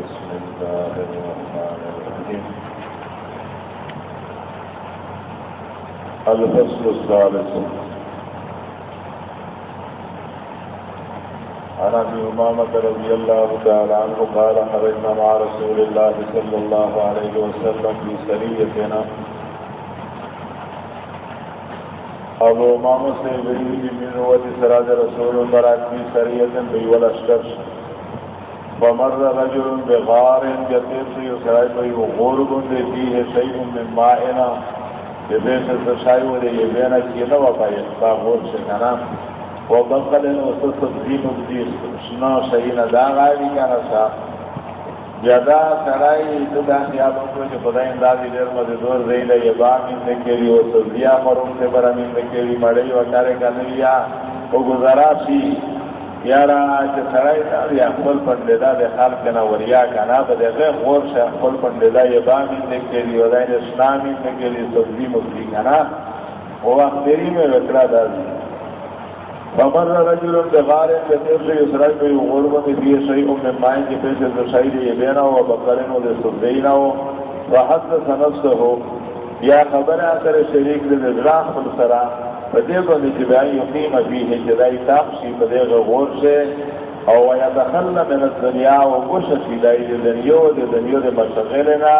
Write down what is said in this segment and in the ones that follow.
بسم الله الرحمن الرحيم. الفصل الثالث. عن ابي امامه رضي الله تعالى عنه قال خرجنا مع رسول الله صلى الله عليه وسلم في سريتنا. ابو امامه سے بری من وجه سراج رسول الله في سريه بيول اشتر فمر رجل بغار جتیر سے یہ سرائی پر وہ غور گندے دی ہے صحیح شیء من مائنا۔ یہ بے سے سشائی ہو رہی ہے بینا کی نہ وپائی با غور سے کنا وہ بقل ان وسط تدین دی سنا شیء نہ دا غاری کنا سا جدا سرائی تو دا خیال کو کہ خدای اندازی دیر مدد دور رہی لے یہ با من دکیری وہ تزیا مرون سے برا من دکیری مڑی وکارے کا نویا وہ گزارا سی۔ یارا چې سړی دا یا خپل پندیدا د خال کنا وریا کنا په دغه غور شه، خپل پندیدا یې باندې د کېږي او دای اسلامي د کېږي سبزی مفتی کنا او اخري مې وکړه دا فمر رجل بغار كثير سے اسرائیل کو غور میں دی شيء من ماء کے پیسے جو شاید یہ بینا ہو بقرن و سبزینا ہو وحدث نفسه، یا خبر اثر شریک دے ذرا خپل سرا بدے کو نہیں جبائی یقیم ابھی ہے جدائی تاقشی بدے غور سے او یا دخل من الدنیا و کش سیدائی دے دنیو دے دنیو دے مشغلنا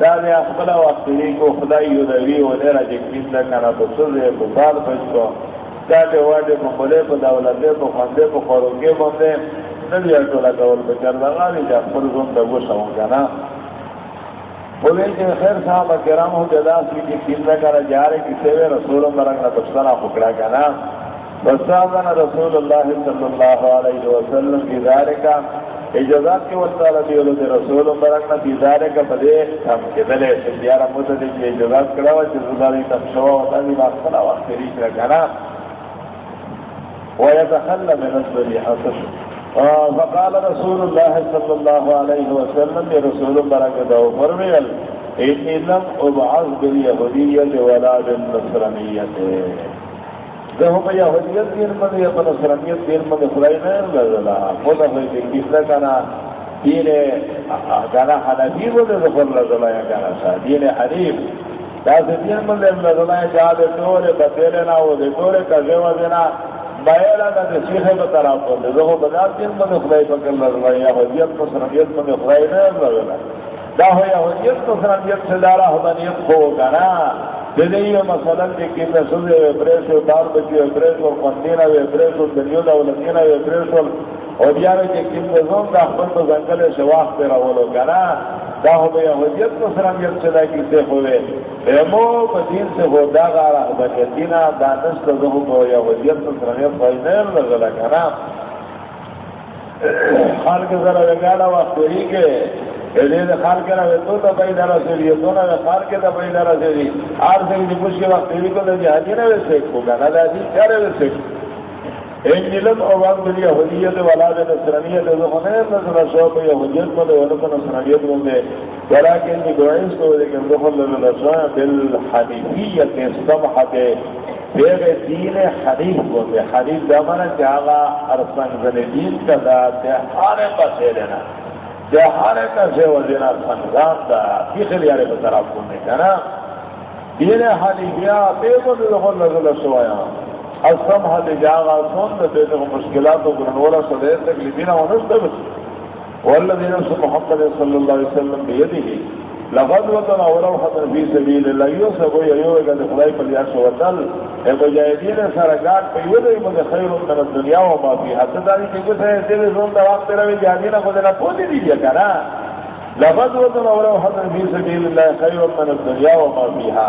دا دے اخبلا وقتی کو، خدای یو دوی و نیرا جکیم دا کنا بسر دے بطال پشکو دا دے وادے پا خلے پا دولت پا خواندے پا خورنگے بندے ندی اٹولا کول بکر لگا دی جا فرزون دا گوشا ہوں کنا بولے کہ خیر صاحب کرام ہو جدا سی کی کیندہ کرا جا رہے کسی وے رسول مرنگ نہ بستنا پکڑا کا نا بستانا رسول اللہ صلی اللہ علیہ وسلم کی دارے کا اجازات کے وقت والا بھی علو رسول مرنگ نہ دیدارے کا بدے ہم کے دلے سندیارہ مدد کی اجازات کرا ہوا جس داری تم شوا ہوتا بھی بات کھلا وقت ریچ رکھا نا ويتخلى من الدنيا حسن. فقال رسول الله صلى الله عليه وسلم يا رسول بركة فرميل إني لم أبعث باليهودية ولا بالنصرانية دهو با یهودیت دین من یا نصرانیت دین من خدای نه لزلا خدا خو دې کیسه کنا، دین کنا حنفی و دې خپل لزلا یا کنا سا، دین حنیف دا دین من لزلا یا جا دې ټول بدل نه و دې ټول کځه و بایلا دا دې شیخه په طرف ته دغه بدل دین من خدای په کله لزلا یا یهودیت نصرانیت من خدای نه لزلا دا هو یهودیت نصرانیت څخه دارا هدانیت خو کنا دنیا مثلا کہ کہ رسول پریس و دار بچی پریس و قندینا و پریس و دنیا دا ولکینا و پریس و اور یار کہ کہ نظام دا خپل تو شواخ پہ راولو کنا دا ہو بیا حجت کو سرانگت چلا کی سے ہوئے ایمو بدین سے ہو دا غارا بچینا دانش تو دو کو یا حجت کو سرانگت کوئی نہیں کنا خان کے ذرا لگانا وقت ہی کے دې خال کې راوي تو ته پیدا راځي تو نه خال کې ته پیدا راځي ار دې دې پوښي وخت دې کو دې حاجی نه وسه کو غنا دې چاره وسه ان نلم او وان دې يهوديت ولا دې نصرانيت دې خو نظر شو په يهوديت په ولا په نصرانيت باندې ولكن دې ګوایس کو دې کې دخل له نصران بالحنيفيه استمحت بیر دین حنیف بولتے حنیف دامنا چاہا ارسنگ زن دین کا دا تہارے پسے لینا جہارے کا سے وزینا سنگام دا۔ کسی لیارے پر طرف کرنے کا نا۔ دین حالی بیا پیگو دخل نزل سوایا اسم حالی جاگا سن دے دے مشکلات و گرنولا صدیر تک لیبینا ونس دے بس والذین رسول محمد صلی اللہ علیہ وسلم بیدی ہی لقد وطن اولو حضر فی سبیل اللہ یو سبو یو اگا دے خدای پر یار سو وطن اے مجاہدین سرگات پہ یو دے من خیر من الدنیا و ما فی حتی داری کہ کچھ ہے دل زون دا وقت روی جہدین خود نہ پوچھ دیجیے کنا لقد وطن اولو حضر فی سبیل اللہ خیر من الدنیا و ما فیها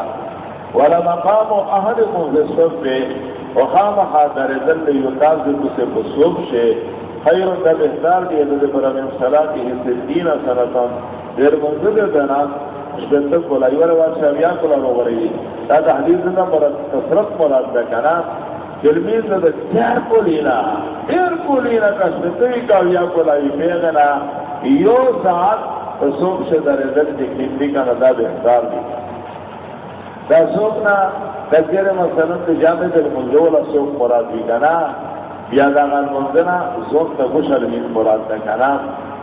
ولمقام احدکم فی الصف وخام حاضر دل یتاز دل سے بصوب شے خیر دل احتار دی دل پر من صلاتی ستین سنتان دیر منزل دنا شبتک بولا یور وات شاویان کلا رو غری دا دا حدیث دا مرد تصرف مراد دا کنا. جلمیز دا تیر کولینا تیر کولینا کا شبتوی کاویا کلا یو پیغنا. یو ساعت سوک سے در ازل دی کندی کا ندا بہتار دی. دا سوکنا کثیر مثلا جامع دل منزول سوک مراد دی کنا بیا دا غان منزنا زون تا خوش علمین مراد دا کنا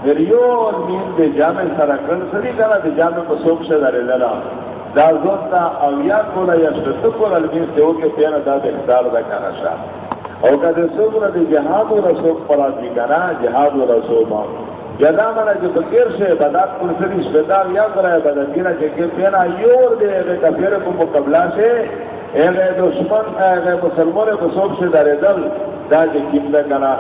پھر یو اور مین دے جامع سارا کرن سری کنا دے جامع کو سوک سے دارے للا دا زوتا او یا کولا یا شرط کولا لمین سے ہو کے دا دے اختار دا کنا شا او کا دے سوک دے جہاد و رسول پرا دی کنا جہاد و رسول ما جدا منا جو بکیر سے بدات کل سری شبتار یا کرا ہے بدات کنا چکے پیانا یور دے اے کفیر کو مقبلہ سے اے دشمن اے مسلمان کو سوک سے دارے دل دا جے کم کنا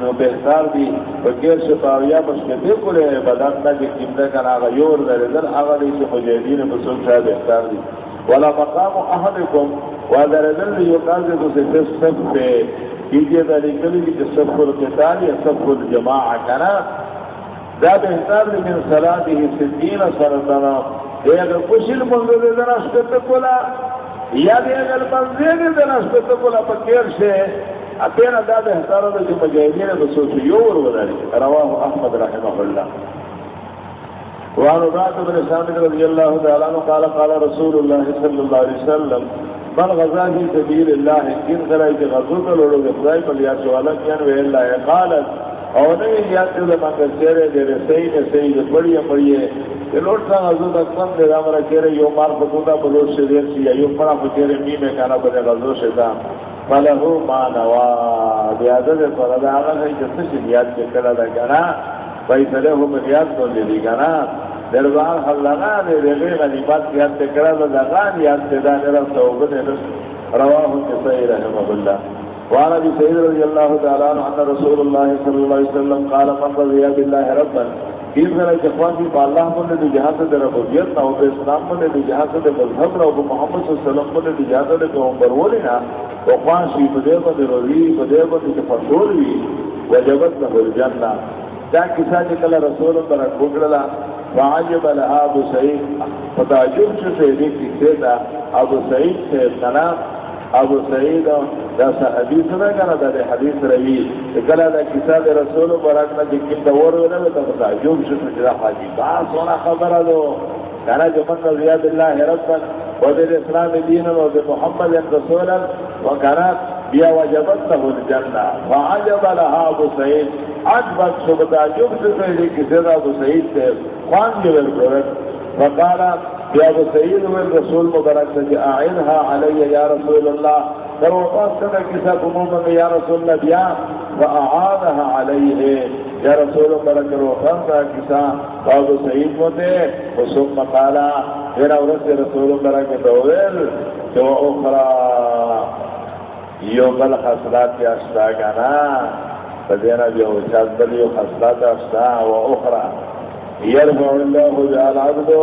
نو بہتار دی. بغیر سے پاویا بس کے دے کو بدن نہ کہ کیمدہ کا ناغا یور در در آغا دی سے مجاہدین مسلم شاہ بہتار دی. ولا مقام احدکم. وادر در دی یو کار دے تو سے فس سب پہ کیجیے داری کلی کی سب القتال یا سب الجماع کنا دا بہتار دی من صلاتی ہی ستین سرطنا اے اگر کشل منظر دے دن اشکت کولا یا دے اگر منظر دے دن اشکت کولا پکیر سے اتینا دا بہتر ہے جو مجاہدین نے سوچ یو ور وداری رواه احمد رحمه الله وعن عباد بن سامد رضی اللہ تعالی عنہ قال قال رسول اللہ صلی اللہ علیہ وسلم من غزا فی سبیل اللہ کن طرح کے غزو کا لوڑو گے خدای پر یا سوالا کیا نوے اللہ قالت اور نہیں یاد کے لما کر چہرے دے رہے صحیح نے صحیح دے بڑی بڑی کہ لوٹ سا غزو تک کم دے چہرے یو مار فتوتا بلوش سے دیر سی یو پڑا فتیرے می میں کانا بنے غزو سے دا فلہو ما نوا بیادہ دے پر ادا آگا ہے جس سے نیاد کے کلا دا کنا بھائی فلہو نیاد کو لے دی کنا دربار حل لگا دے دے غنیمات کی کے کلا دا گا نیاد کے دا نیرہ صحبت رواہ کے رحمہ اللہ وعن ابي سعيد رضي الله تعالى عنه ان رسول الله صلى الله عليه وسلم قال من رضي بالله ربا کس طرح جفان کی اللہ من نے جہاں سے در ربوبیت نہ ہو اسلام من نے جہاں سے مذہب نہ ہو محمد صلی اللہ علیہ وسلم من نے جہاں سے پیغمبر ولی نہ وقان شی بدے بدے روی بدے بدے کے فصول وی وجبت نہ الجنہ دا کسا جے جی کلا رسول پر گھڑلا واجب لها ابو سعید فتعجب سے دیکھ کسی دا ابو سعید سے تنا، ابو سعید دا حدیث نہ کنا دا دے حدیث روی. کلا دا کسا دے رسول برات نہ جکن دا ور ولا تا تا جو شو جرا حاجی با سونا خبر دو کنا جو من رضی اللہ ربا و دے اسلام دین و دے محمد رسول و کنا بیا وجبت له الجنہ وعجب لها ابو سعید. اجبت شبتا جو سے کسا دا ابو سعید سے خوان دی جو وقالا یا ابو سعید من رسول مبارک سے اعینها علی یا رسول اللہ، در وقت کنا کسا کموما میں یا رسول اللہ بیا و واعانها علیہ۔ یا رسول مبارک روحان کا کسا ابو سعید موتے وسم قالا، پھر اورس رسول مبارک دویل تو اخرى یو بل خسرات یا اشتا کنا فدینا بیو چاز بل یو خسرات اشتا و اخرى یرفع اللہ جعل عبدو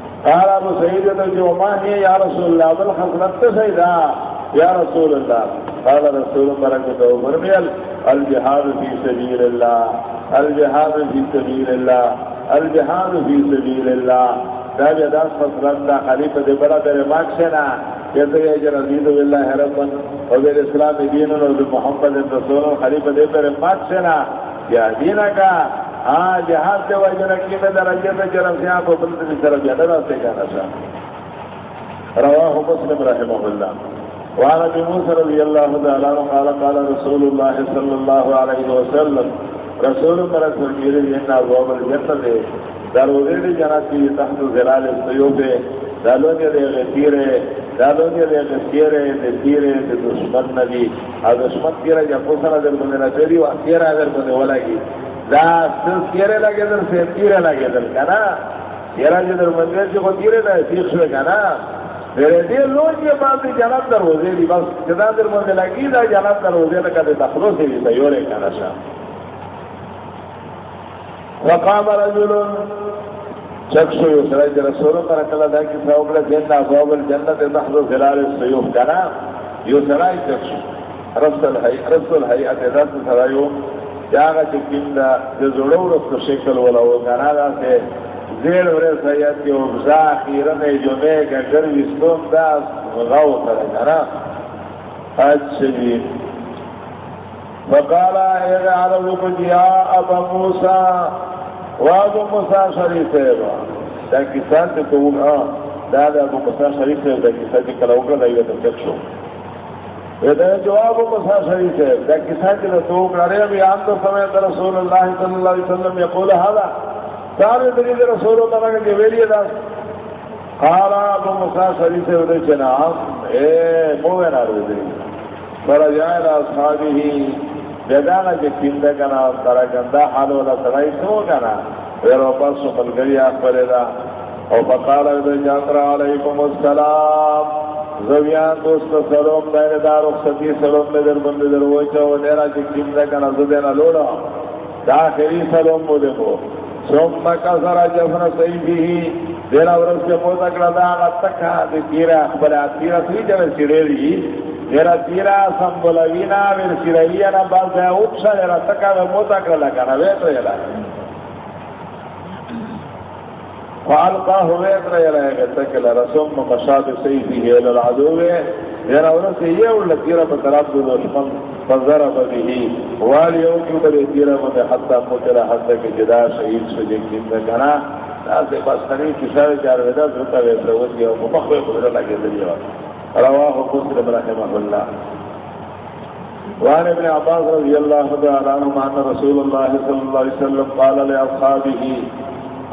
قال ابو سعيد جو ما هي يا رسول الله بل حضرت سيدا يا رسول الله قال رسول بركته فرميل الجهاد في سبيل الله الجهاد في سبيل الله الجهاد في سبيل الله دا جدا حضرت دا خلیفہ دے بڑا در ماکشنا کہتے ہیں کہ رضید باللہ ربا و بالاسلام دین و محمد رسول خلیفہ دے بڑا ماکشنا یا دینہ کا ہاں جہاز سے وجہ کی میں درجے میں جرم سے آپ کو کی طرف جانا راستے جانا تھا۔ رواہ مسلم رحمہ اللہ۔ وعن ابي موسى رضي الله تعالى عنه قال قال رسول الله صلى الله عليه وسلم، رسول الله صلى الله عليه وسلم ابواب الجنه دروازے جنات کی تحت ظلال السيوف دالوں کے دے غیرے دالوں کے دے غیرے دے تیرے دے دشمن نبی۔ ا دشمن کیرا جب پوسنا دل بندے نہ چوری وا کیرا اگر بندے ولا کی دا سس کیرے لگے در سے تیرے لگے در کنا؟ کیرا جی در منگل جو کو تیرے لگے تیر شوے کنا؟ میرے دیر لوگ یہ بات جناب در ہوزے دی، بس جدا در منگل لگی دا جناب در ہوزے لگا دے دخلو سے بھی سیورے کنا شا. وقام رجل چکشو یو سرائی در رسولو پر اکلا دا کی سوابل جنہ سوابل جنت دخلو خلال سیوف کنا؟ یو سرائی چکشو رسول حی رسول حی اتداد سرائیو جاگا چکیم دا دے زڑو رسو شکل والا وہ گانا دا سے زیر ورے سید کے ابزا خیرن جمعے کا گر وستون دا غاو کرے گا اچھا جی وقالا ایر عرب کجیا ابا موسیٰ وابو موسیٰ شریف. ہے با دا کسان تے تو ہاں دا دا ابو موسیٰ شریف ہے دا کسان تے کلا اکڑا دائیوہ تم چک شو. جواب ابو موسیٰ شریف ہے دا کسان تے تو اکڑا ابھی آن تو سمیت رسول اللہ صلی اللہ علیہ وسلم یقول حالا سارے دلیل رسول اللہ کے ویلی دا قال ابو موسیٰ شریف ہے ودے چنام اے موین آرے دلیل فرجائے اصحابی بیدانا جی کندہ کنا ترا گندہ حال والا سرائی سو کنا۔ ویرو پس ملگری آخبر دا۔ او فقال ابن جاندر علیکم السلام۔ زویان دوست سلام دائن دار اخصتی سلام میں در بند در ویچا و نیرا چی جی کندہ کنا زدینا لوڑا داخلی سلام مو دیکھو سوم مکا سرا جفن سیفی ہی. دینا ورس کے موتا کڑا دا آغا تکا دی تیرا اخبر آت، تیرا سوی جوے سیڑے دی. میرا تیرا سمبولوینا میر سیروینا باز ہے اوپسا میرا تکا میں موتا کر لگا نا ویت رہے لگا فالقا ہوئے رہے رہے گا تکلا رسوم مشاد سیدی ہے للعدوے میرا سے یہ اولا تیرا بطراب دو دشمن فضر بدہی والی او کیوں بلے تیرا مدے حتی مجرہ حتی کہ جدا شہید سجے کیم دے کنا ناسے بس خنی کشار چار ویدہ دھوتا ویسا ودیا مخوے قدر لگے دلیہ رواہ مسلم رحمه الله وعن ابن عباس رضي الله تعالى عنه ان رسول الله صلى الله عليه وسلم قال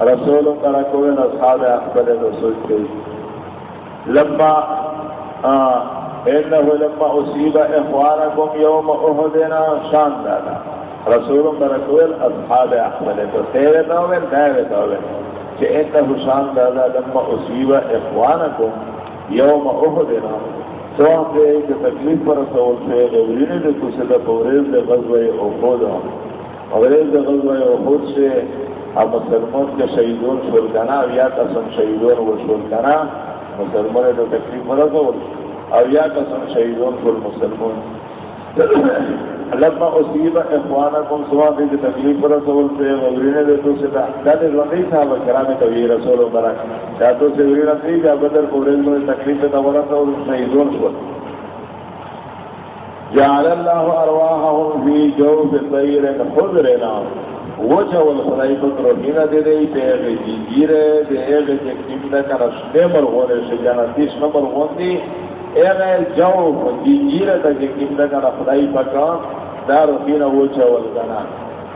لاصحابه رسول تركوا من اصحاب اخبر الرسول لما آه انه لما اصيب اخوانكم يوم احدنا شان دادا۔ رسول تركوا اصحاب اخبر الرسول تاوين دائره تاوين کہ انه شان دادا، لما اصيب اخوانكم یوم احدنا۔ سوان دے کہ تکلیف پر سوال سے غورینے دے کسے دا پوریز دے غزوہ احود غوریز دے غزوہ احود سے اب مسلمان کے شہیدون شولکنا او یا قسم شہیدون و شولکنا مسلمان دے تکلیف پر سوال او یا قسم شہیدون شول مسلمان لما اصیب اخوانکم سوا دے تکلیف رسول سے غورینے دے تو سے دادے رضی صاحب کرام کبھی رسول برک. یا تو سے غورینے تھی جا بدر قبرین میں تکلیف تا ورا تو شہیدون شو جعل اللہ ارواحهم فی جوف طیر خضرنا وجه والخلائی پتر ہینا دے دے پہ اگے جیگیرے دے اگے جکیم دا کنشتے مرغونے سے جانا تیس نمبر غوندی اغه جو جیره ته چې کیمده کنه خدای پاکا دا روحینه وچه ولګنا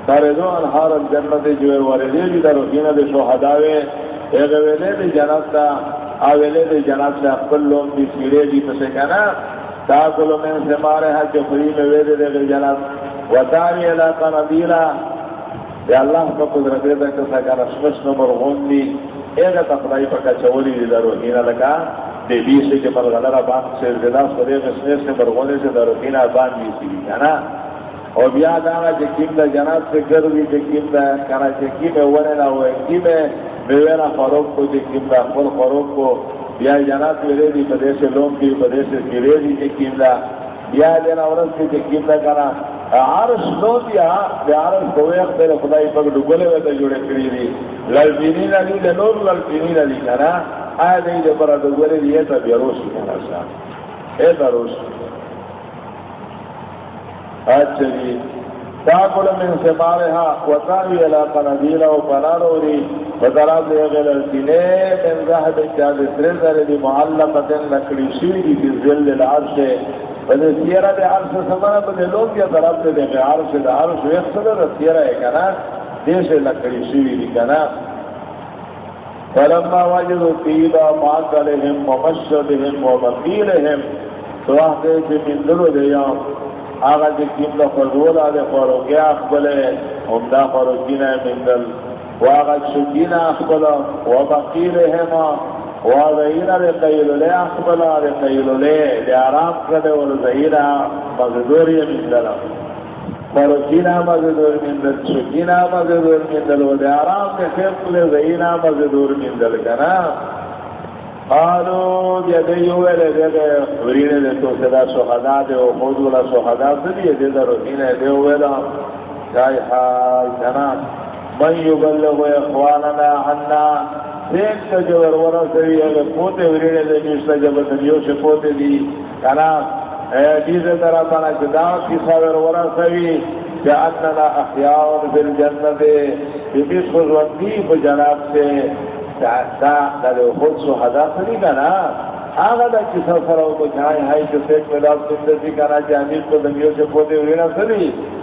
تارزو انهار الجنت جو ورده دي دا روحینه د شهداوي اغه ویلې د جنت تا او ویلې د جنت له خپل لوم دي سیړې دي پسې کنه من سماره ها چې فری مې ویلې د جنت. وتاوی الا قنبیلا یا الله په قدرت دې ته څنګه شمش نمبر غوندي اغه تخدای پاکا چولی دي دا روحینه دے بی سے کہ پر سے زدہ سرے غسنے سے سے بان بھی سی جانا اور بیا دانا جے کیم دا جنات سے گروی جے کیم دا کنا جے کیم ونے نا ہوئے، کیم بیوینا خروب کو، جے کیم دا خور خروب کو. بیا جنات ویرے دی پدے سے لوم کی پدے سے گرے دی جے کیم دا بیا دینا ورس کی جے کیم دا کنا. عرش نو دیا. بیا عرش کوئے اختر خدای پاک ڈگلے ویتا جوڑے کری دی. للبینین علی لنور للبینین علی کنا. آیا دی دی برا دوگوری دی ایتا بیروشی کنا شا ایتا روشی اچھا جی. تاکل من سمارها وطاوی علاقہ نبیلہ و پنانوری وطراب دی اغیل الکینے من ذہب چاند سرزر دی معلقتن لکڑی شوی دی فی ظل العرش بده سیرا دی عرش سمانا بده لوگ یا طرف دی دی عرش دی عرش ویخصد دی سیرا ہے کنا۔ دیش لکڑی شوی دی کنا۔ فلما وجدوا طيبا معقلهم ومشربهم ومقيلهم سواح دے چی من دلو دے یا۔ آغا جی کم دا خضولا دے خوروگی اخبلے ہم دا خوروگینا من دل واغا شکینا اخبلا ومقیلهما وغینا دے قیلو لے اخبلا دے قیلو لے دے آرام کردے ورزینا مغدوری من دلم فرقینا مزدور من دل شکینا مزدور من دل و دیارام کے خیب کلے زینا مزدور من دل کنا. قالو، بیا دیو ویلے دے دے ورینے دے تو صدا شہدہ دے، و موضوع شہدہ دے دے دے دے روحینے دیو ویلا جائی حال کنا من یبلغ اخواننا عنا دیکھ تا جو ورورا سوی اگر پوتے ورینے دے نیشتا جب دنیو سے پوتے دی کنا دیز طرح پانا چدا کسا ورورا سوی کہ اننا احیاؤن فی الجنت بیس خود وقتی کو جناب سے، دا دا خود سو حدا سنی کنا آگا دا کسا سرا کو جہاں ہائی جو سیک میں داب سندسی کنا چاہمیز جی کو دنیو سے پوتے ورینا سوی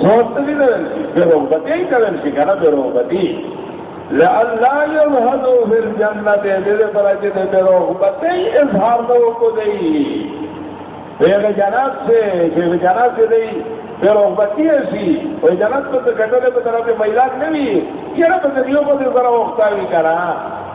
رہا بے رغبتی ہی کرن سی بے پر بے اظہار دو کو دئی۔ بیغ سے جناب سے دئی۔ بے رغبتی ایسی وہی جنات پر کٹلے پر طرف میلاد نہیں یہ نا پر دنیوں کو ذرا وقتا بھی کرا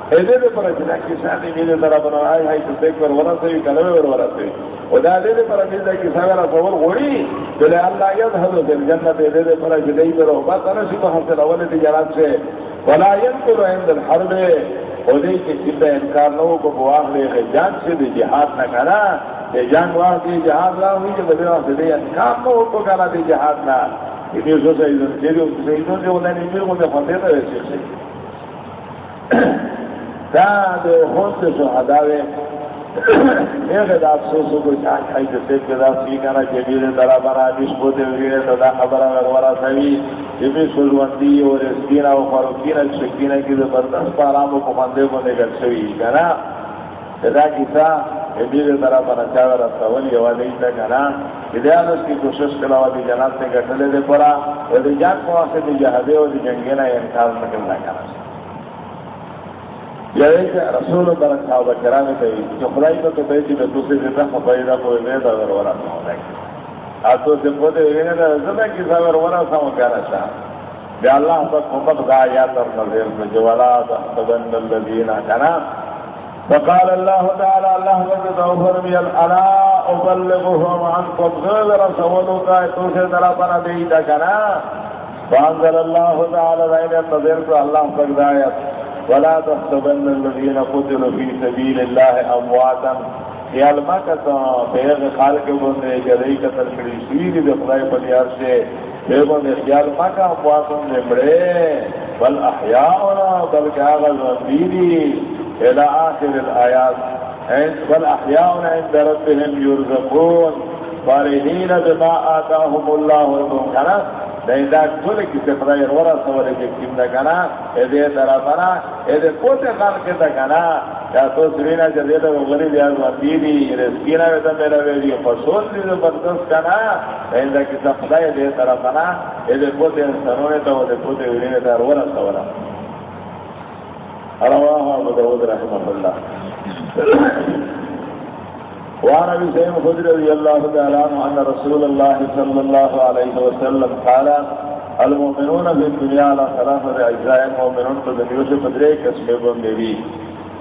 ایدے دے پر اچھنا کسانی میرے طرح بنا آئی ہائی تو دیکھ پر ورہ سے بھی کلوے ور ورہ سے او دا دے دے پر اچھنا کسا گرہ سوال غوڑی جلے اللہ ید حضو دل جنت دے دے پر اچھنا ہی پر بات انا سی محصل اول تجارات سے ولا ینکر عند الحرب. او دے کی کتا انکار نو کو بواہ لے جان سے دے جہاد نہ کرا دے یعنی جان واہ دے جہاد لا ہوئی جو بدے واہ دے انکار نو کو کرا دے جہاد نہ یہ سو سیدن جیدو سیدن جو انہیں نیمیر مجھے خوندے تا ویسے سے دا دے ہون سے شہدہ وے۔ میرے دا افسوسو کو چاہ کھائی جو سیب کے دا سیکانا جبیر درہ بنا جس کو دے ویرے تو دا خبرہ وغورا سوی۔ جبی سلوندی اور اسکینہ و خروکینہ شکینہ کی دے بردست پارامو کو مندے کو نگر سوی کنا دا کسا جبیر درہ بنا چاوے رستا ولی والی تا کنا ہدایت کی کوشش کلاوا دی جنات نے گٹھلے دے پڑا اور دی جان کو آسے دی جہدے اور دی جنگینا انکار نکلنا کنا رسول برک صاحب کرانے پہ جو خدائی کو تو بیٹی میں دوسری سے تک فائدہ کو میں تو اگر ورا نہ ہوتا ہے آپ تو سب کو دے نے زندہ کی سا اگر ورا سا ہو کہنا بے اللہ تک محمد دا یا تر نظر میں جو والا تحسبن الذین کنا فقال الله تعالى الله وجد اوفر من الانا ابلغهم عنكم غير رسولك تو سے طرح کنا فانزل الله تعالى لئن نظرت الله تقدایت ولا تحسبن الذين قتلوا في سبيل الله امواتا خیال ما کتا پیغ خال کے بندے جدئی قتل کری سوئی دی خدای پلیار سے بے بندے، خیال ما کا امواتن نمڑے بل احیاؤنا، بلکہ آغا زندیدی الى آخر الآیات بل احیاؤنا عند ربهم يرزقون. فارحین بما آتاهم اللہ والمنکرات نہیں دا ٹھولے کی سے خدای ورا سوالے کے کیم دا کنا اے دے طرح بنا اے دے پوتے خان کے دا کنا یا تو سرینا جدے دا غریب یا وتی دی رزقینا وے دا میرا وے دی فصول دی زبردست کنا اے دا کی سے خدای دے طرح بنا اے دے پوتے انسانوں نے تو دے دا ورا سوالا رواہ ابو داود رحمہ اللہ وعن ابي سعيد الخدري رضي الله تعالى عنه ان رسول الله صلى الله عليه وسلم قال، المؤمنون في الدنيا على ثلاثه اجزاء المؤمنون في الدنيا فدري كسبهم به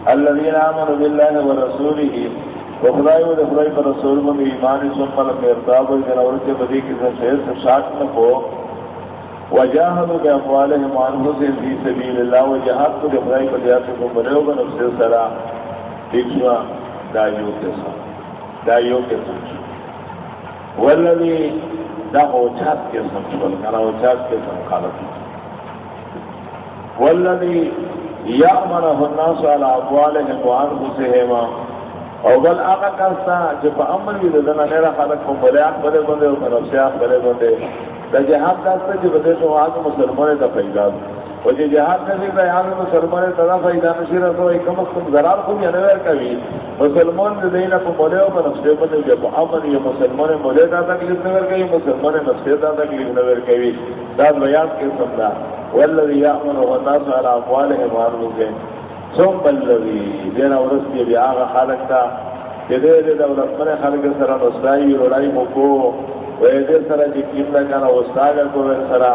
الذين امنوا بالله ورسوله وخدای و خدای پر رسول من ایمان ثم لم يرتابوا الى اورته بدی کی سے شاک نہ ہو وجاهدوا باموالهم وانفسهم في سبيل الله وجاهدوا بخدای پر دیات کو بنے ہو نفس سرا. دیکھوا دایو کے ساتھ دائیوں کے سمجھ والذی دا اوچات کے سمجھ کنا اوچات کے سمجھ خالق والذی یعمن الناس على ابوالهم وانفسهم او بل آقا کرتا جب عمل بھی دنا میرا خالق کو بلے آخ بلے بندے اور نفسی آخ بلے بندے دا جہاد کرتا جب دے تو آج مسلمان دا پیدا وہ جو جہاد نصیب رہا یہاں میں مسلمان تدا فائدہ نشیر تو ایک کم از کم ضرار خود یا نویر کبھی مسلمان دے دینا کو مولے ہو پر نفسے پر جب امن یہ مسلمان مولے دا تکلیف نویر کبھی مسلمان نفسے دا تکلیف نویر کبھی دا بیان کے سمدہ والذی یعمن و الناس على اموالهم وانفسهم ثم الذي دینا ورستی بھی آغا خالق تا کہ دے دے دولت من خالق سرا نسائی روڑائی مکو و دے سرا جی کیم لگانا وستاگا کو سرا۔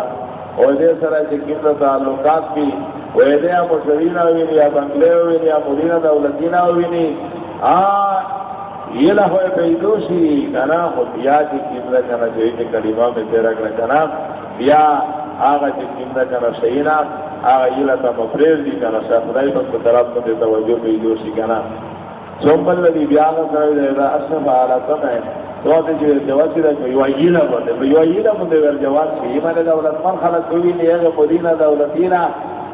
اور دے سرا جی چکم دا تعلقات کی۔ وہ دے مشرین ہوئی یا بنگلے ہوئی یا مدینہ دولتینہ ہوئی نہیں آ، یہ جی نہ ہوئے پیدوشی کنا خود یا چکم دا کنا جو ایک کلمہ میں تیرا کنا یا آغا جی چکم دا کنا شہینا۔ آغا یہ لتا مفریر دی کنا شاہ خدای پس کو طرف کو دیتا وجو پیدوشی کنا ثم الذي بيان سره اذا اسف على طمع تو ته چې جواز دې یو ایله باندې یو ایله باندې ور جواز شي ایمان دولت من خلق کوي نه هغه مدینه دولتینا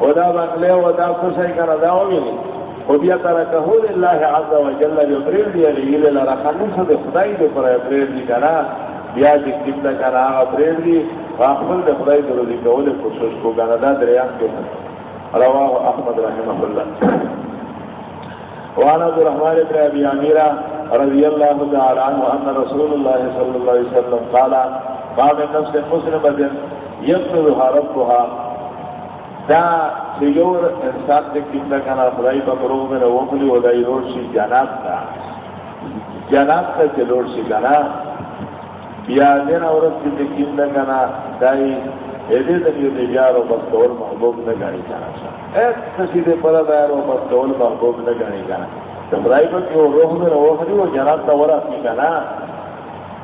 او دا باندې او دا څه شي دا وایي او بیا تر ترکه لله عز وجل یبرل دی ایله لرا خلص دې خدای دې پر یبرل دی کنه بیا دې کیمتا کنه هغه یبرل دی خپل دې خدای دې روزي کوله کوشش کو کنه دا دریان کې رواه احمد رحمه الله وعن عبد الرحمن بن ابي اميره رضي الله تعالى عنه ان رسول الله صلى الله عليه وسلم قال، ما من نفس مسلمه يقتلها ربها. دا سيور انسان دے کتنا کنا خدای پا کرو میں وقلی و دائی روڑ شی جانات تا جانات تا چلوڑ شی کنا بیا دین عورت کی کتنا کنا دائی ایدے دنیو دے بیارو بس کول محبوب نگانی جانا شا ایت کسی دے پرا دائرو بس کول محبوب نگانی جانا تو خدای پر کیوں روح میں رو خری وہ جنات تا ورا کی کنا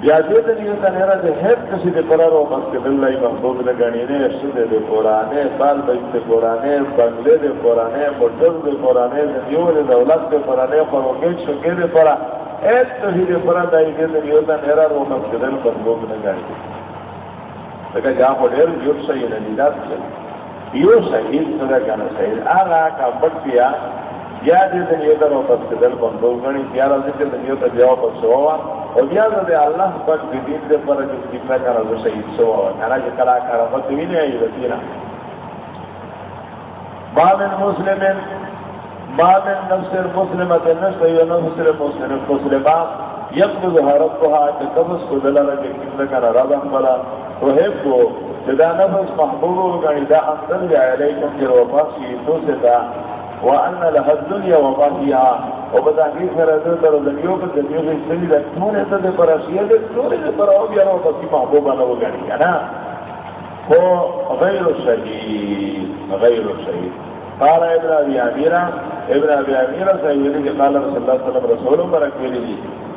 بیا دے دنیو تا نیرا دے ہیت کسی دے پرا رو بس کے دل لائی محبوب نگانی نے شدے دے پورانے بال بچ دے پورانے بنگلے دے پورانے موٹر دے پورانے دنیو دے دولت دے پورانے خروگیت شکے دے پورا ایت کسی دے پرا دائی دے دنیو تا نیرا رو بس کے دل محبوب نگانی لکه جا خو ډېر جوړ شي نه دي دا څه یو شهید څنګه کنه شهید؟ هغه کا پټ بیا بیا دې د یو درو په څدل باندې غني بیا راځي چې د یو ته جواب وسوا او بیا د الله پاک دې دې دې پر چې څنګه کنه شهید شو کنه چې کلا کرامت ویني ای وتینا باب المسلمین باب النفس المسلمه النفس یو نفس المسلم مسلمه. يقبض ربها تقبض كدلنا كيف كان رضا بلا تحب جدا نفس محبوب غني دا اندر عليكم جر وفاسي دوستا وان لها الدنيا وما فيها وبتاكيد فرد تر دنيا کو دنيا میں سنی رکھنے تے دے پر اشیاء دے سورے دے پر او بیارو بس محبوب نہ وہ غني نا هو غير شهيد غير شهيد قال ابن ابي امير ابن ابي امير سيدي قال رسول الله صلى الله عليه وسلم، رسول برك لي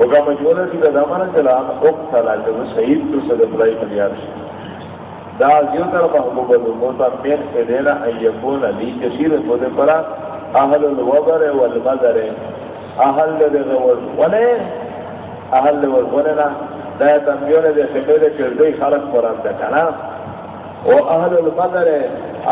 ہوگا مجبور کی دامن چلا اوک سالا جو شہید تو سے بلائی پلیار دا جو تر محبوب الموتا مین کے دینا ایقون علی کثیر خود پرا، اہل الوبر والمدر۔ اہل دے ونے اہل والغننا دا تنبیون دے خمیر کردی خلق قرآن دا کنا۔ او اہل المدر،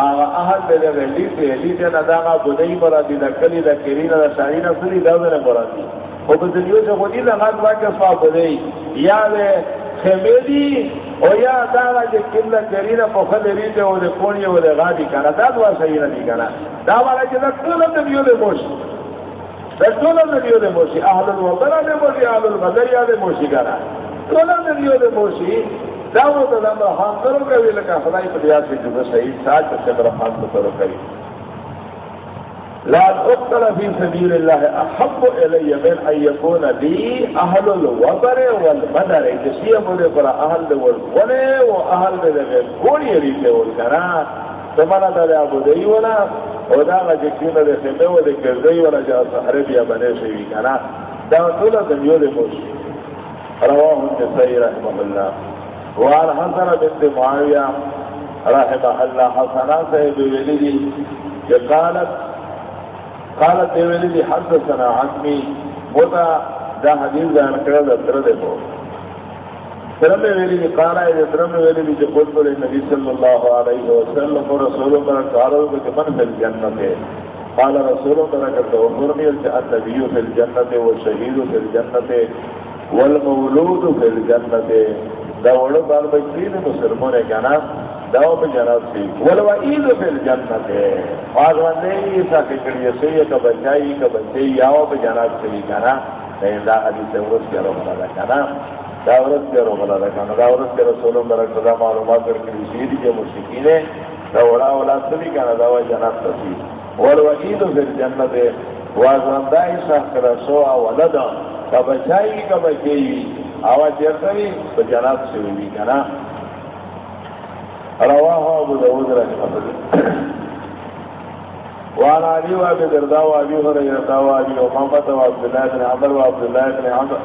آغا اہل دے دے لیتے لیتے نداغا بدئی برا دی دا کلی دا کرین دا شاہین سری دا دے قرآن دی او په دنیا کې خو دې له غږ واکه صاحب دی یا دې خمیدی او یا دا چې کله کرینا په خله ریته او د کونی او د غادي کنه دا دوا صحیح نه دي کنه دا والا چې دا ټول د دیو له موش دا ټول د دیو له موشي اهل الوطن له موشي اهل الغدر یا له موشي کنه ټول د دیو له موشي دا ته دا خان سره کوي لکه خدای په دې اړه چې صحیح سات څه خان سره کوي لا اقتل في سبيل الله. احب الي من ان يكون لي اهل الوبر والبدر جسيه مولي پر اهل الوبر واهل الغير كل يريد والكرا سمانا دا ابو دي ولا ودا جكين ده سمه ولا كرزي ولا جا سحر بیا بنے شي کنا دا ټول د یو له موش رواه النسائي رحمه الله. وعن حسن بنت معاويه رحمه الله. حسنا صاحب ویلی قالت قالت دیویلی دی حدثنا عزمی بوتا دا حدیث دا انکڑا دا تر دے بو ترم ویلی دی قالا ہے ترم ویلی دی قلت لی نبی صلی اللہ علیہ وسلم و رسول پر قالو کہ من فی الجنت؟ ہے قال رسول پر کرتا و فرمی النبی فی الجنت و شہید فی الجنت والمولود فی الجنت. دا وڑو بال بچی نے مسلموں نے کہنا داو پہ جناب سی۔ ولو عید پھر جنت ہے آج بندے ہی سا کڑی سے یہ کا بچائی، کا بچے ہی آو پہ جناب سی۔ کہنا، نہیں، دا حدیث ورس کے رو ملا کہنا دا ورس کے رو ملا کہنا دا ورس کے رسول برک دا معلومات کر کے شیر کے مشکین ہے دا وڑا وڑا سلی کہنا دا جناب سی۔ ولو عید پھر جنت ہے واز بندہ ہی سا کرسو ولدا کا بچائی، کا بچے ہی آواز جرسوی تو جناب سے ہوئی کہنا۔ رواه ابو داود رحمه الله. وعن علي وابي درداء وابي هريره وابي امامه وعبد الله بن عمر وعبد الله بن عمر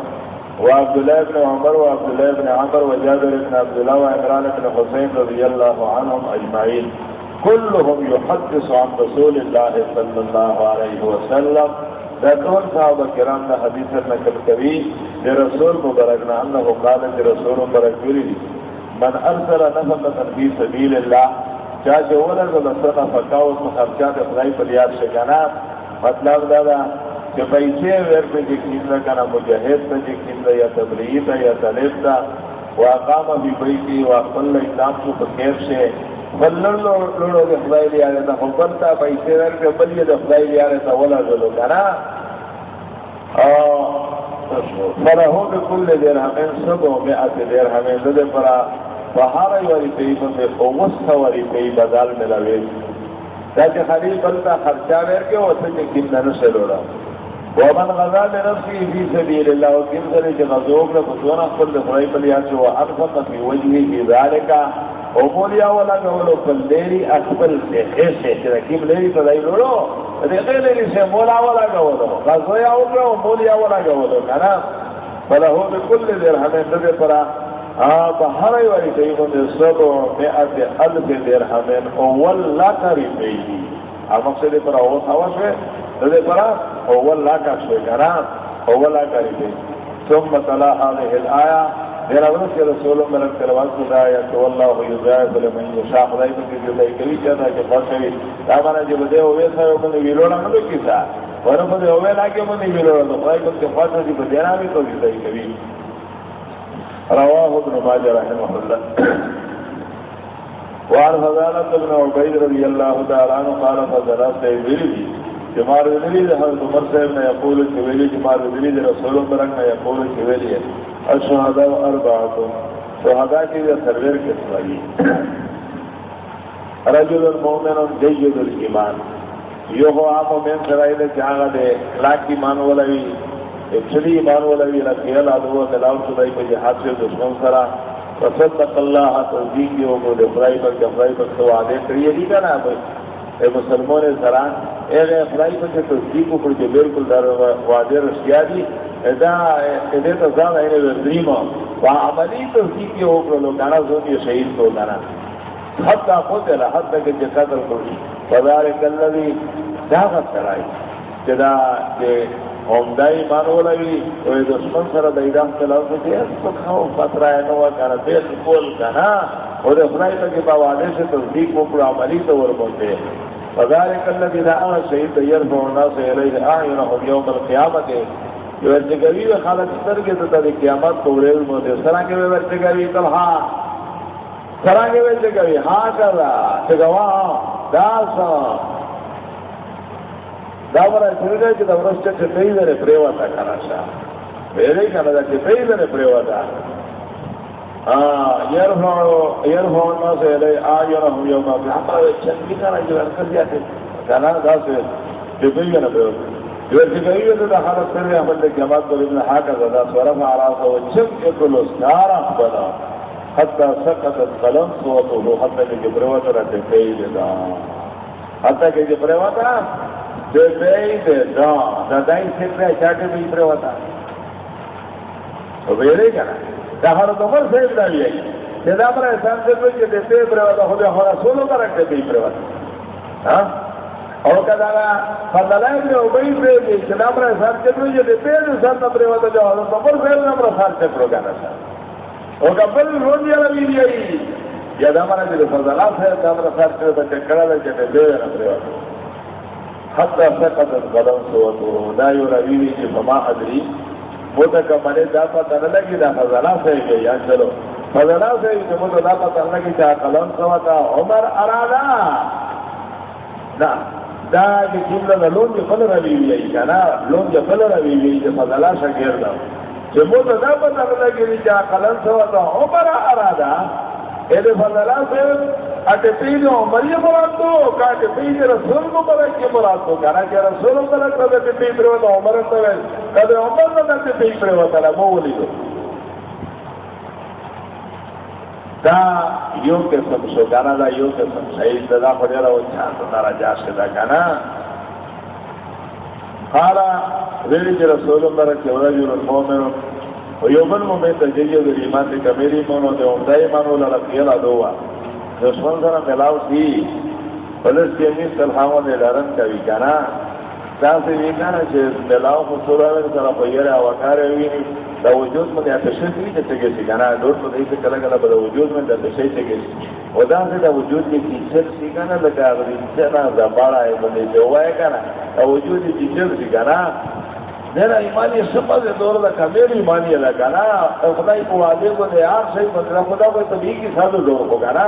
وعبد الله بن عمر وعبد الله بن عمر وجابر بن عبد الله وعمران بن حسين رضي الله عنهم اجمعين كلهم يحدث عن رسول الله صلى الله عليه وسلم. ذكر صحابه الكرام حديث نقل كبير لرسول مبارك انه قال لرسول مبارك من ارسل نفقه في سبيل الله چاہے وہ لگ لسنا فکاو اس میں خرچات خدای پر یاد شکانا مطلب دادا کہ پیسے ویر پہ جکین دا کنا مجاہد تا جکین دا یا تبلیغی تا یا طالب تا واقام بھی بیتی واقبل اسلام کو بخیر سے بلن لوڑو دے خدای لیا رہتا حبن تا پیسے ویر پہ بلی دے خدای لیا رہتا ولا گلو کنا فلہو بکل دیر ہمیں سبو میں آتے دیر ہمیں دے پرا بہار والی پی بندے اوست والی پی بدال میں لوے تاکہ خرید بلتا خرچہ ویر کے وہ سے کم نہ سے لوڑا ومن غزا لنفسه في سبيل الله وكم ذلك غزوك لفتونا قل لخرائي بليات وأنفق في وجهه في ذلك وموليا ولا قولوا فالليلي أكبر سے ایسے کہ کم لیلی تدائی لوڑو ریقی لیلی سے مولا ولا قولوا غزویا اکرا ومولیا ولا قولوا کنا فلہو بكل درہمیں ندے پرا بہر والی کئی بندے سب میں آتے الف درہمین اول لا کری پیدی اور مقصد پر اول حواس ہے دے پر اول لا کا شوئے کرا اول لا کری ثم تلا هذه الآية میرا ورس کے رسول میں رکھ تلوات خدا یا تو اللہ یزائد لمن یشاء۔ خدای کو کہ جو کبھی چاہتا کہ خوشوی دا مانا جو بدے ہوئے تھا وہ نے ویلوڑا نہ کیسا؟ ورن بدے ہوئے لا کہ من ویلوڑا تو خدای کو کہ خوشوی بدے نہ بھی تو کبھی رواه ابن ماجه رحمه الله. وعن فضالة ابن عبيد رضي الله تعالى عنه قال فضالة سيبيري جمار ذليل حضرت عمر صاحب نے يقول كبيري جمار ذليل رسول برک نے يقول كبيري الشهداء أربعة شهداء کی یہ سرور کے سوائی. رجل المؤمن جيد الإيمان یو ہو عام مومن سرائی دے چاہا دے. لاکھ ایمان والا ابتدی ایمان والا بھی لکھی اللہ دو دلاؤ پہ جہاد سے دشمن سرا۔ رسل تک اللہ تصدیق کی وہ کو افرائی پر افرائی پر تو وعدے کریے۔ نہیں کہنا اے مسلموں نے سران، اے اے افرائی پر سے تصدیق کو پر جو بالکل در وعدے رشیا دی ادا ادے تو زان ہے دریم۔ وا عملی تصدیق کی وہ کو لوگانا زون یہ شہید کو گانا حد کا خود ہے، حد تک کہ قتل کو بازار کلوی دعوت کرائی جدا کہ عمدائی مانو لگی وہ دشمن سر دیدام چلاو تو کھاؤ خطرہ ہے نو کانا دیکھ کول کنا اور افرائی لگی باوانے سے تصدیق کو عملی تو ور بولتے فذلك الذي دعا شهيد يرفع الناس اليه اعينهم يوم القيامه جو ارتگوی خالق سر کے تو قیامت کو ریل موتے سران کے ویور ارتگوی کل ہاں سران کے ویور ارتگوی ہاں کر رہا تگوہ داسا داورا چلے کہ دورس چ پئی دے پریوا تا کنا شا میرے کنا دا کہ پئی دے پریوا تا ہاں یار ہو یار ہو نہ سے لے آ یار ہم یو ما ہم چن کی کنا جو کر دیا تے پریوا جو کہ گئی تو دا حالت سے ہم نے جماعت کو ابن حق دا سورہ مارا تو چم کے کلو سارا بنا حتى سقط القلم صوته حتى کہ پریوا تا تے حتى کہ پریوا تا دے بے دے دا دا دائی سکرے چاکے بھی پرے ہوتا تو بیرے گا نا دا حضرت عمر صاحب دا بھی آئی کہ دا مرا احسان سے کوئی کہ دے پے پرے ہوتا خود ہوا سولو کا رکھتے بھی پرے ہوتا ہاں اور کہ دا فضلائے میں اوبئی پرے بھی کہ دا مرا احسان سے کوئی کہ دے پے دے سان پرے ہوتا جو حضرت عمر صاحب دا مرا سان سے پرو گانا سا اور کہ بل رون یا لگی بھی آئی یا دا مرا جو فضلہ ہے دا مرا سان سے بچے کڑا لے کہ دے پے دے پرے ہوتا حتی سقط القدم سوتو دا یو رویوی فما ادری بوتا کا منے دا پتا نلگی دا خزانا سے گئی، یا چلو. فضلا سے گئی جب دا پتہ لگی چا قلم سوا تا عمر ارادا. نا، دا کہ کیملا لون جو فل روی وی کنا. لون جو فل روی وی جو فضلا شکر دا جب دا پتہ لگی چا قلم سوا تا عمر ارادا. اے فضلا سے اٹے پیجو مری مراد تو کاٹے پیج رسول کو برک کے مراد تو کنا کہ رسول برک کدے پیج پرو تو عمر تو ہے کدے عمر نہ تے پیج پرو تا مو ولی تو دا یو کے سب سو گانا دا یو کے سب صحیح دا پڑے رہا چاہ تو نارا جا سے دا گانا خالا ویلی جی رسول برک کے رجل المومن و یو بن مومن ته تجیجی دا ایمان دی کمیری مونو دے امدائی مانو لرقیلا دوا دشمن سره ملاو سی پلس کې می سلحاو دې لارن کوي کنه دا څه وی کنه چې ملاو خو سره سره په یاره او کار وی دا وجود مې ته څه شي چې څنګه شي کنه ډور په دې کله کله په وجود مې د څه شي کې او دا څه دا وجود کې چې څه شي کنه لکه غوړي چې نه زباله یې باندې جوای کنه دا وجود کې چې څه شي کنه میرا ایمانی سپا دے دور دا کا میری ایمانی لگا نا خدای کو آدھے کو دے آپ صحیح مطلب خدا کو تبھی کی ساتھ دور ہوگا نا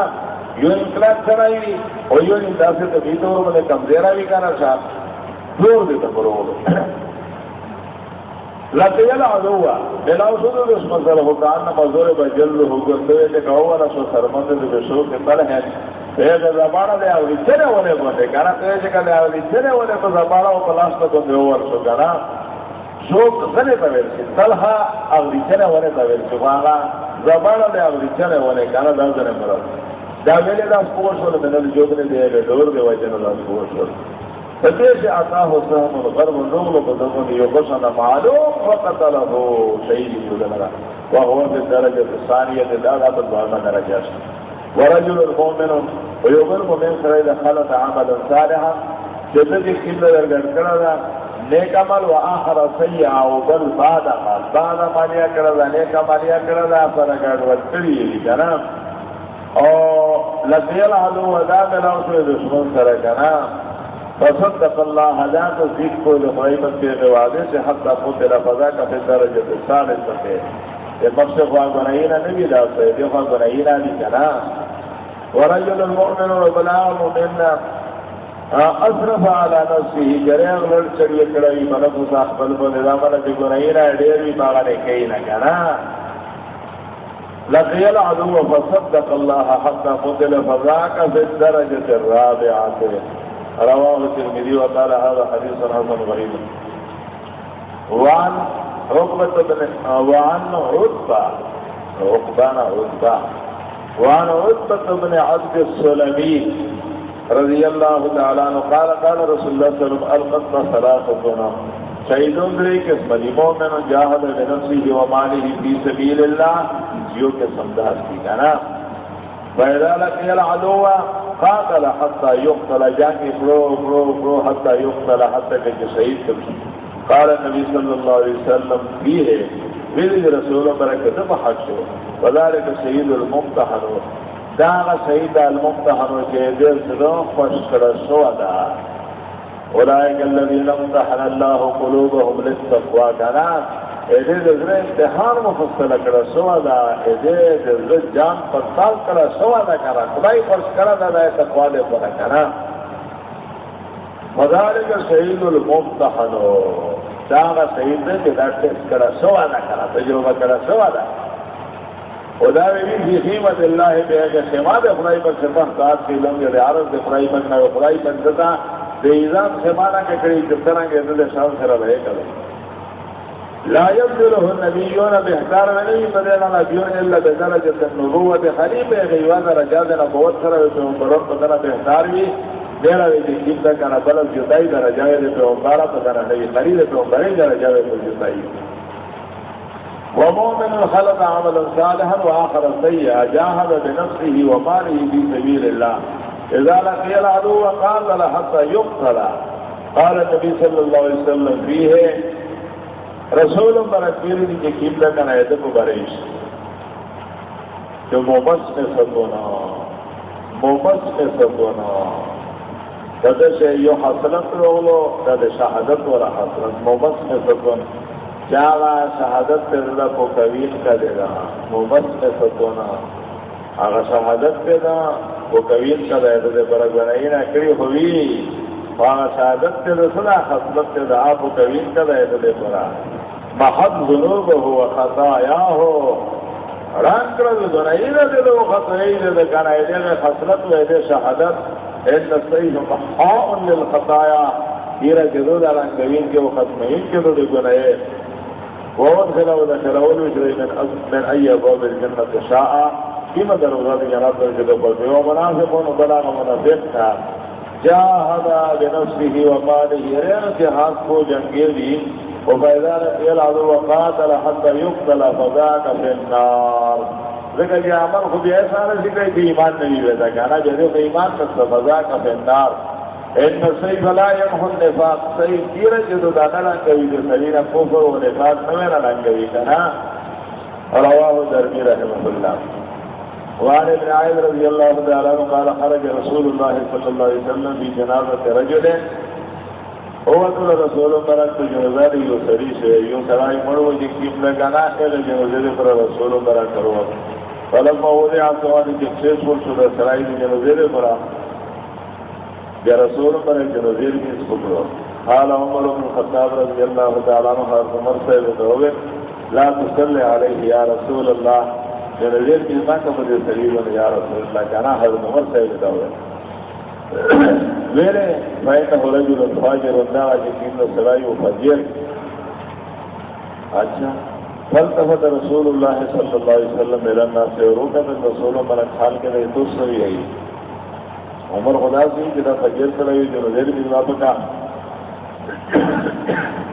یو انقلاب سرائی بھی اور یو انتا سے تو بیتو رو ملے کمزیرہ بھی کانا صاحب دور دیتا پرو ہو لکیل عدوہ بلاو سودو دے اس مزر ہو کاننا مزور بجل ہو گردو ہے کہ ہوا رسو سرمند دے بشو کے پل ہے اے دے زبانا دے آوری چنے ہونے بندے کانا کہے چکا دے آوری چنے ہونے پر زبانا ہو پلاس تو بندے ہو ورسو کانا شوق سنے تاویر سی تلہا آوری چنے ہونے تاویر سی وانا زبانا دے آوری چنے ہونے کانا دے آوری مرد دا ویلے دا سپور شو دا نل جو دے دے دور دے وجہ دا سپور شو. پدې فتیش آتا ہو سہم الغرب نغلو بدون یقصن معلوم فقتله شہید یودنرا وهو في الدرجة الثانية لا غاب البعض درجات ورجل المؤمن ويؤمن من سرائد خلط عملا صالحا جدد كل درجات نیک عمل و آخر سیعا و بل بعد عمل بعد عملیا کرده نیک عملیا کرده فرگرد و تری یعنی لیکنم او لقیل عدو ودا ملاو شوی دشمن سره فصدق اللہ حدا تو سیکھ کو لخریبت کے غوادے سے حتی قتل فضا کا فی درجت سالس سکے یہ مقصد خواہ گنائینا نبی دا یہ خواہ گنائینا دی کنا ورجل المؤمن و وبلا المؤمن اصرف على نفسه جریغ لڑ چڑی کڑوی ملک صاحب بلبو نظامنا دی گنائینا دیروی باغنے کئی نکنا لقي العدو فصدق الله حتى قتل فذاك في الدرجة الرابعة. رواه الترمذي وقال هذا حديث حسن غريب وعن عقبة بن وعن عتبة عقبان عتبة وعن عتبة بن عبد السلمي. رضي الله تعالى عنه قال قال رسول الله صلى الله عليه وسلم القصة ثلاثة شہیدوں سے کہ ملیموں میں جاہد بنفسی و مالی فی سبیل اللہ جیو کے سمداز کی کنا فیدا لکی العدو، قاتل حتی یقتل جانگی یعنی برو برو برو حتی یقتل حتی کہ شہید کر قال النبی صلی اللہ علیہ وسلم، بھی ہے، میری رسول برکت بحق شو وذالک شہید الممتحن. داغ شہید الممتحن کے دل سے خوش کر سو ادا اولائک الذین امتحن اللہ قلوبهم للتقوى. کنا ایدے دزر امتحان مفصل کرا سوا ایدے دزر جان پرسال کرا سوا دا کرا خدای فرس کرا دا دا تقوى دے پرا کنا مدارک شہید الممتحن. داغا شہید دے دا ٹیس کرا سوا دا تجربہ کرا سوا دا. خدای بھی خیمت اللہ بے اگر خیمات خدای پر سفح داد کی لنگ دے عرض دے خدای پر نگو خدای پر جتا دتا دیزان سمانا کے کڑی جب جبتنا کے دل شان سے رہے کرے لا يبدله النبيون بحتار من اي بدل نبيون الا بدرجه النبوه خليفه غيوان رجال نبوت سره په برور په دغه بهتار دیرا وی چې کیتا کنه بل جدای درجه دې په عمره په دغه نه خرید په عمره درجه په جدای ومؤمن خلق عملا صالحا واخر سيئا، جاهد بنفسه وماله في سبيل الله. اذا لقي العدو قاتل حتى يقتل. قال النبي صلى الله عليه وسلم فيه، رسول برکیر دی کہ قبلہ کا نیدب بریش. جو مومس میں سکونا مومس میں سکونا. دد سے یو حسنت رولو دد شہادت والا حسنت مومس میں سکون چاغا شہادت پہ دا کو کویل کا دے گا محبت میں ستونا آگا شہادت پہ دا وہ کویل کا دے دے پر بنائی نہ کری ہوئی۔ آگا شہادت پہ دا سنا خصلت پہ دا آپ کویل کا دے دے پر محب ذنوب ہو خطا یا ہو۔ رنگ کر دے دنائی نہ دے دو خطائی دے دے کانا دے دے، خصلت و دے، شہادت۔ ان صحیح محاء للخطایا۔ کیرا جدو دا رنگوین کے، وہ ختمین کے دو دے گنائی؟ ومن خلا ودخل من من أي أبواب الجنة شاء. كما در وزاد جنات الجدو قلبه ومنافق وبلاغ منافق جاهد بنفسه وماله ريان جهاز کو جنگی دی وفائدان قیل عدو وقاتل حتى يقتل فذاك في النار. ذکر یہ عمل خود ایسا نہ سکھے کہ ایمان نہیں ہوتا کہنا جیسے کہ ایمان تک فذاك في النار. ان سیف لا یمحو النفاق. سیف کیرا جدو دانا لنگوی در سلینا کفر و نفاق نوینا لنگوی کنا رواہ درمی رحمه اللہ وعن ابن عائد رضی اللہ تعالیٰ عنہ قال خرج رسول اللہ صلی اللہ علیہ وسلم بی جنازت رجل. اوتو رسول مرک جنزاری یو سری سے یو سرائی مڑو جی کیم لگانا خیر جنزاری پر رسول مرک کرو فلما وضع سوانی جب سیس پر شد سرائی جنزاری پر یا رسول پر ایک نظیر کی اس کو کرو حال عمر بن خطاب رضی اللہ تعالیٰ عنہ، حضرت عمر صاحب ہوئے لا تصلی علیہ یا رسول اللہ یا نظیر کی اتنا کا مجھے سلیل یا رسول اللہ کہنا حضرت عمر صاحب ہوئے میرے فائنہ رجل فاجر اندہ جکیم سلائی و فجر اچھا. فلتفت رسول اللہ صلی اللہ علیہ وسلم میرا ناس روکا من رسول اللہ خال کے لیے تو سوئی ہے عمر خدا سی جدا فجر کر رہی، جو نظیر بھی بات کا۔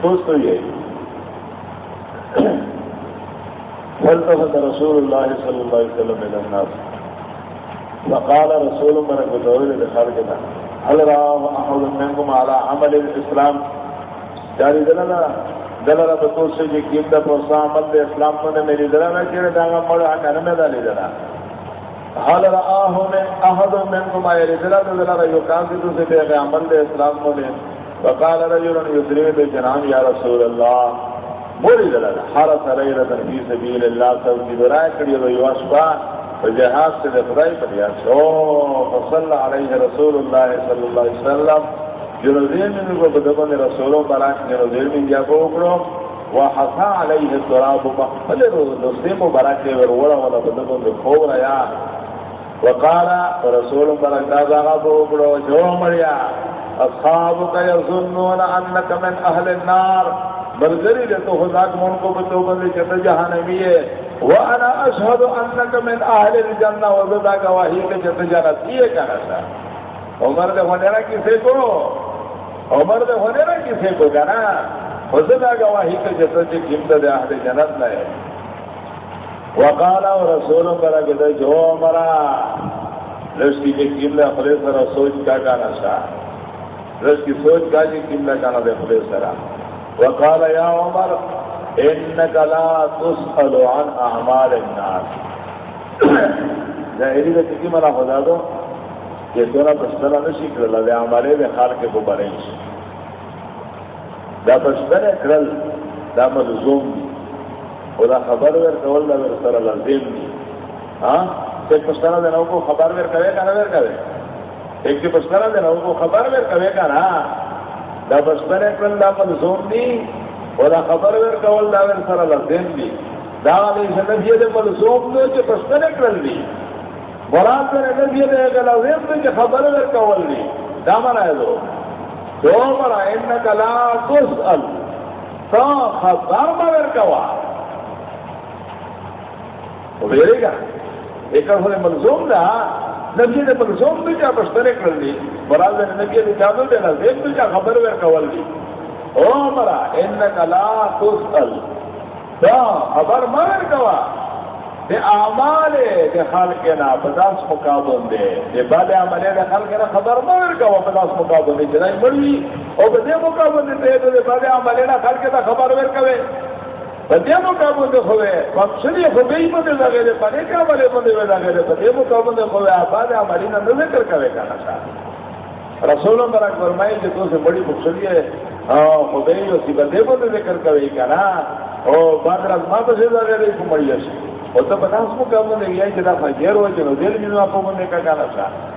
دوست یہ۔ فلتفت رسول اللہ صلی اللہ علیہ وسلم الى الناس۔ فقال رسول من قدور دخل كده هل رأى أحد منكم على عمل الإسلام جاری دلنا دلنا بطور سے جی کیم دا پرسا عمل دے اسلام نے میری دلنا چیرے دانا مڑا ہاں میں دا دالی دلنا حال رآه من احد منكم اي رجل ذلك يقاصد سے بے عمل دے اسلام کو نے۔ وقال رجل يدري بجنان يا رسول الله موری دلال حرس ریلت فی سبیل اللہ سب کی درائی کری دو یواشبا فجہاز سے دفرائی پر یا شو، فصل علیہ رسول اللہ صلی اللہ علیہ وسلم۔ جنوزین من کو بدبن رسولوں براک جنوزین من جا کو اکڑو۔ وحسا علیہ التراب مخفل رسیم براک ورورا ولا بدبن دخورا یا وقال رسول برکات غبو بڑو جو مریا اصحابك يظنون انك من اهل النار. بلغری دے تو خدا من کو بتو بندے چت جہنمی ہے۔ وانا اشهد انك من اهل الجنه وذا گواہی کے چت جنت یہ کہنا تھا عمر دے ہونے نہ کسے کو۔ عمر دے ہونے نہ کسے کو جانا وذا گواہی کے چت جنت دے اہل جنت نہ ہے۔ وقالا و رسول کرا کہ جو مرا رشکی کے قبلہ خلے سرا سوچ کا گانا شاہ رش کی سوچ کا جی قبلہ گانا دے خلے سرا۔ وقالا یا عمر انک لا تسأل عن اعمال الناس۔ ظاہری دے کی مرا خدا دو، کہ دونا پشتنا نشی کرلا دے عمالے دے خال کے کو برینش دا پشتنا کرل، دا ملزوم دی۔ خدا خبر ور کول دا ور سره لازم دی ها؟ څه پښتنه ده نو کو خبر ور کوي کنه ور کوي ایک کی پښتنه ده نو کو خبر ور کوي کنه دا پښتنه کړل دا منظور دی خدا خبر ور کول دا ور سره لازم دی دا دې څنګه دې د منظور نو چې پښتنه کړل دی مراد دې دې دې لازم دی چې خبر ور کول دی دا مراد دو تو مرا انک لا تسأل. تو خبر مگر کوا ویرے گا ایک اور منظوم دا نبی نے منظوم بھی کیا بشترے کر لی مراد نے نبی نے جادو دے نہ بھی کیا خبر ور کول دی او مرا انک لا تسل دا خبر مر کوا دے اعمال دے خلق نا پداس مقابل دے دے بعد عمل دے خلق نا خبر مر کوا پداس مقابل دے جنای مڑی او دے مقابل دے دے بعد عمل نا خلق نا خبر ور کوے بدیمو کا بندے ہوئے، مقصدی ہو گئی بندے لگے دے پنے کا بڑے بندے میں لگے دے بدیمو کا بندے ہوئے، آباد ہماری نہ ذکر کرے گا نشا رسولوں پر اکبر فرمائی کہ تو سے بڑی مقصدی ہے۔ ہاں، خدای او سی بده بده ذکر کوي کنه او بعد راز ما ته زړه لري کوم مړی شي او ته په تاسو کو کوم نه یای چې دا فجر و چې نو دل مینه په باندې کا کنه ښا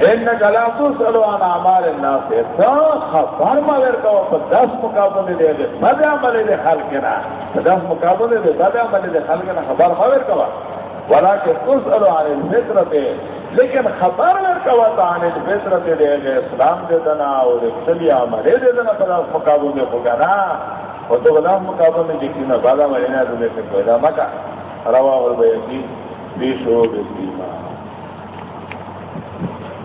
ان کلا سلو ان اعمال الناس تا خبر خبر ولكن عن لیکن خبر ورکوا تا عن دے گئے اسلام دے دنا اور اکسلی عملے دے دنا پر مقابل میں ہوگا نا وہ تو غلام مقابل میں جکی نا بادا مرینا دنے سے پیدا مکا رواہ البیقی بیشو بیسی